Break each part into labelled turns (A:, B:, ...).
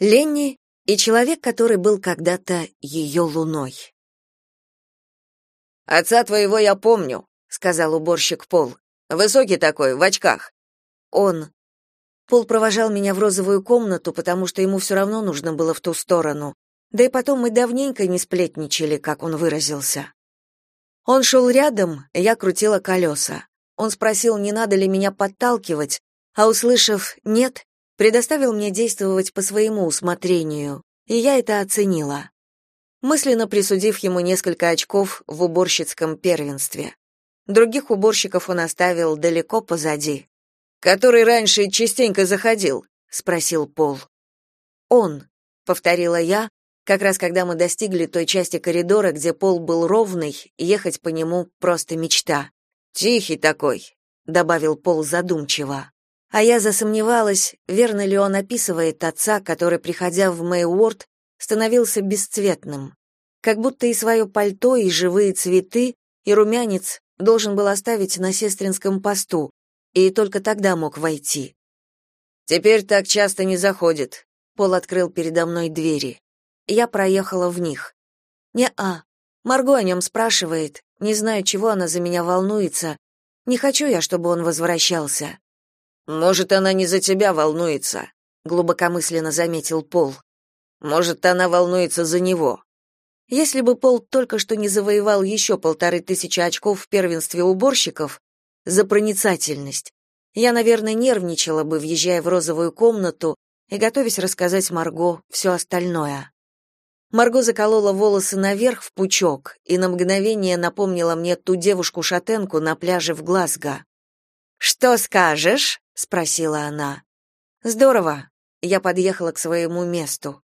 A: Ленни и человек, который был когда-то ее луной.
B: «Отца твоего я помню», — сказал уборщик Пол. «Высокий такой, в очках».
A: «Он». Пол провожал меня в розовую комнату, потому что ему все равно нужно было в ту сторону. Да и потом мы давненько не сплетничали, как он выразился. Он шел рядом, я крутила колеса. Он спросил, не надо ли меня подталкивать, а услышав «нет», предоставил мне действовать по своему усмотрению, и я это оценила мысленно присудив ему несколько очков в уборщицком первенстве. Других уборщиков он оставил далеко позади.
B: «Который раньше частенько заходил?»
A: — спросил Пол. «Он», — повторила я, как раз когда мы достигли той части коридора, где пол был ровный, ехать по нему просто мечта.
B: «Тихий такой», —
A: добавил Пол задумчиво. А я засомневалась, верно ли он описывает отца, который, приходя в Мэйуорд, становился бесцветным, как будто и свое пальто, и живые цветы, и румянец должен был оставить на сестринском посту, и только тогда мог войти.
B: «Теперь так часто не заходит», — Пол открыл передо мной двери.
A: Я проехала в них. «Не-а, Марго о нем спрашивает, не знаю, чего она за меня волнуется. Не хочу я, чтобы он возвращался».
B: «Может, она не за тебя волнуется», — глубокомысленно заметил Пол. Может, она волнуется за него.
A: Если бы Пол только что не завоевал еще полторы тысячи очков в первенстве уборщиков за проницательность, я, наверное, нервничала бы, въезжая в розовую комнату и готовясь рассказать Марго все остальное. Марго заколола волосы наверх в пучок и на мгновение напомнила мне ту девушку-шатенку на пляже в Глазго. «Что скажешь?» — спросила она. «Здорово». Я подъехала к своему месту.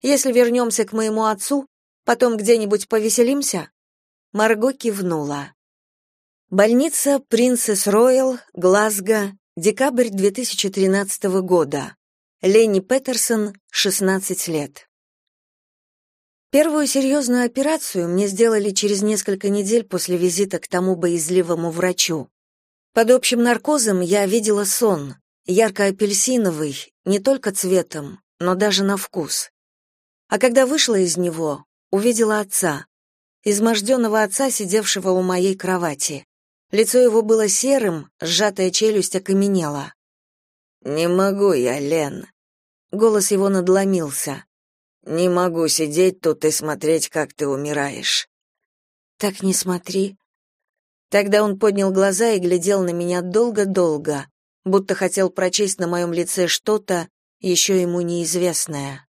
A: Если вернемся к моему отцу, потом где-нибудь повеселимся?» Марго кивнула. Больница Принцесс Роyal, Глазго, декабрь 2013 года. Ленни Петерсон, 16 лет. Первую серьезную операцию мне сделали через несколько недель после визита к тому боязливому врачу. Под общим наркозом я видела сон, ярко-апельсиновый, не только цветом, но даже на вкус. А когда вышла из него, увидела отца, изможденного отца, сидевшего у моей кровати. Лицо его было серым, сжатая челюсть окаменела.
B: «Не могу я, Лен».
A: Голос его надломился.
B: «Не могу сидеть тут и смотреть, как ты умираешь».
A: «Так не смотри». Тогда он поднял глаза и глядел на меня долго-долго, будто хотел прочесть на моем лице что-то, еще ему неизвестное.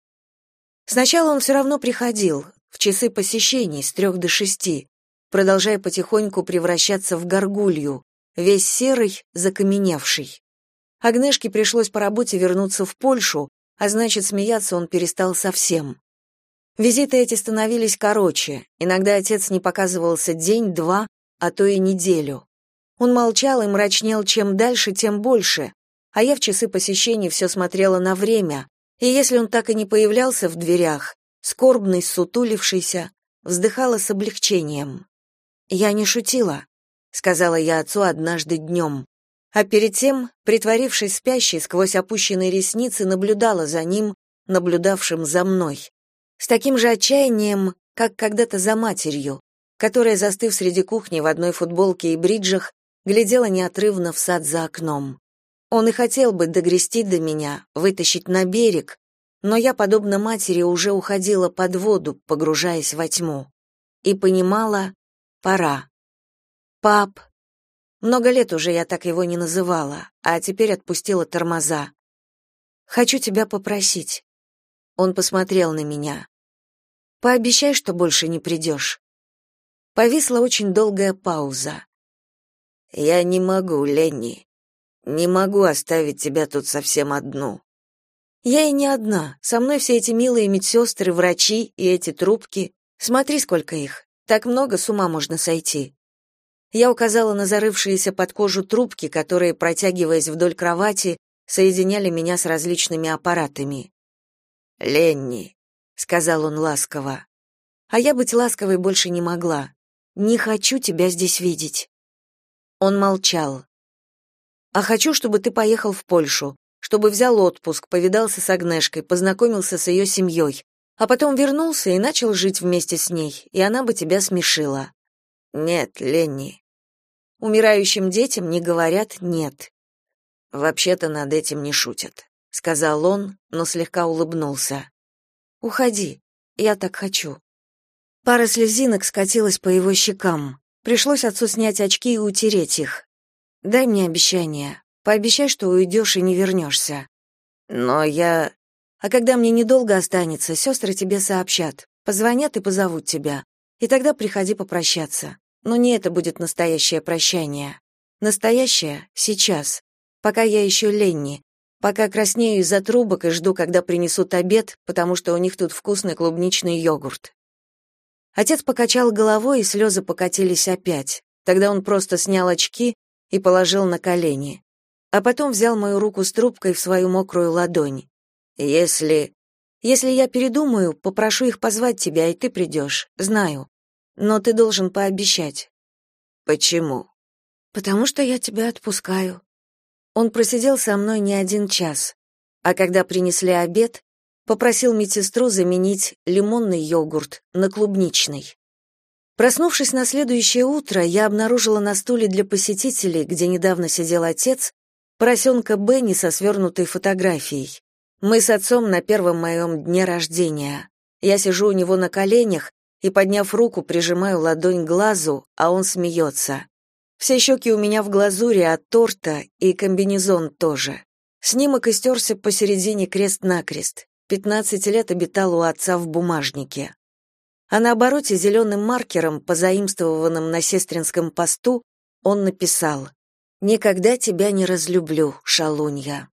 A: Сначала он все равно приходил, в часы посещений с трех до шести, продолжая потихоньку превращаться в горгулью, весь серый, закаменевший. Агнешке пришлось по работе вернуться в Польшу, а значит, смеяться он перестал совсем. Визиты эти становились короче, иногда отец не показывался день-два, а то и неделю. Он молчал и мрачнел чем дальше, тем больше, а я в часы посещений все смотрела на время, и если он так и не появлялся в дверях, скорбный, сутулившийся, вздыхала с облегчением. «Я не шутила», — сказала я отцу однажды днем, а перед тем, притворившись спящей, сквозь опущенные ресницы наблюдала за ним, наблюдавшим за мной, с таким же отчаянием, как когда-то за матерью, которая, застыв среди кухни в одной футболке и бриджах, глядела неотрывно в сад за окном. Он и хотел бы догрести до меня, вытащить на берег, но я, подобно матери, уже уходила под воду, погружаясь во тьму. И понимала, пора. Пап. Много лет уже я так его не называла, а теперь отпустила тормоза. Хочу тебя попросить. Он посмотрел на меня. Пообещай, что больше не придешь». Повисла очень долгая пауза.
B: Я не могу, Ленни. Не могу оставить тебя тут совсем одну.
A: Я и не одна. Со мной все эти милые медсестры, врачи и эти трубки. Смотри, сколько их. Так много с ума можно сойти. Я указала на зарывшиеся под кожу трубки, которые, протягиваясь вдоль кровати, соединяли меня с различными аппаратами.
B: «Ленни», —
A: сказал он ласково. А я быть ласковой больше не могла. «Не хочу тебя здесь видеть». Он молчал. А хочу, чтобы ты поехал в Польшу. чтобы взял отпуск, повидался с Агнешкой, познакомился с ее семьей, а потом вернулся и начал жить вместе с ней, и она бы тебя смешила.
B: Нет, Ленни.
A: Умирающим детям не говорят «нет».
B: Вообще-то над этим не шутят, сказал он, но слегка улыбнулся.
A: Уходи, я так хочу. Пара слезинок скатилась по его щекам. Пришлось отцу снять очки и утереть их. Дай мне обещание. Пообещай, что уйдешь и не вернешься».
B: Но я
A: а когда мне недолго останется, сестры тебе сообщат. Позвонят и позовут тебя. И тогда приходи попрощаться. Но не это будет настоящее прощание. Настоящее — сейчас. Пока я еще Ленни. Пока краснею из-за трубок и жду, когда принесут обед, потому что у них тут вкусный клубничный йогурт. Отец покачал головой, и слезы покатились опять. Тогда он просто снял очки и положил на колени. А потом взял мою руку с трубкой в свою мокрую ладонь. Если... Если я передумаю, попрошу их позвать тебя, и ты придешь. Знаю. Но ты должен пообещать.
B: Почему?
A: Потому что я тебя отпускаю. Он просидел со мной не один час. А когда принесли обед, попросил медсестру заменить лимонный йогурт на клубничный. Проснувшись на следующее утро, я обнаружила на стуле для посетителей, где недавно сидел отец, поросенка Бенни со свернутой фотографией. Мы с отцом на первом моем дне рождения. Я сижу у него на коленях и, подняв руку, прижимаю ладонь к глазу, а он смеется. Все щеки у меня в глазури от торта и комбинезон тоже. Снимок истерся посередине крест-накрест. Пятнадцать лет обитал у отца в бумажнике. А на обороте зеленым маркером, позаимствованным на сестринском посту, он написал «Никогда тебя не разлюблю, шалунья».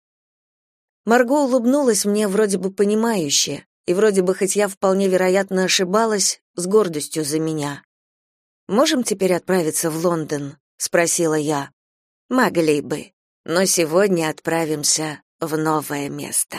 A: Марго улыбнулась мне вроде бы понимающе, и вроде бы, хоть я вполне вероятно ошибалась, с гордостью за меня. «Можем теперь отправиться в Лондон?» — спросила я.
B: «Могли бы, но сегодня отправимся в новое место».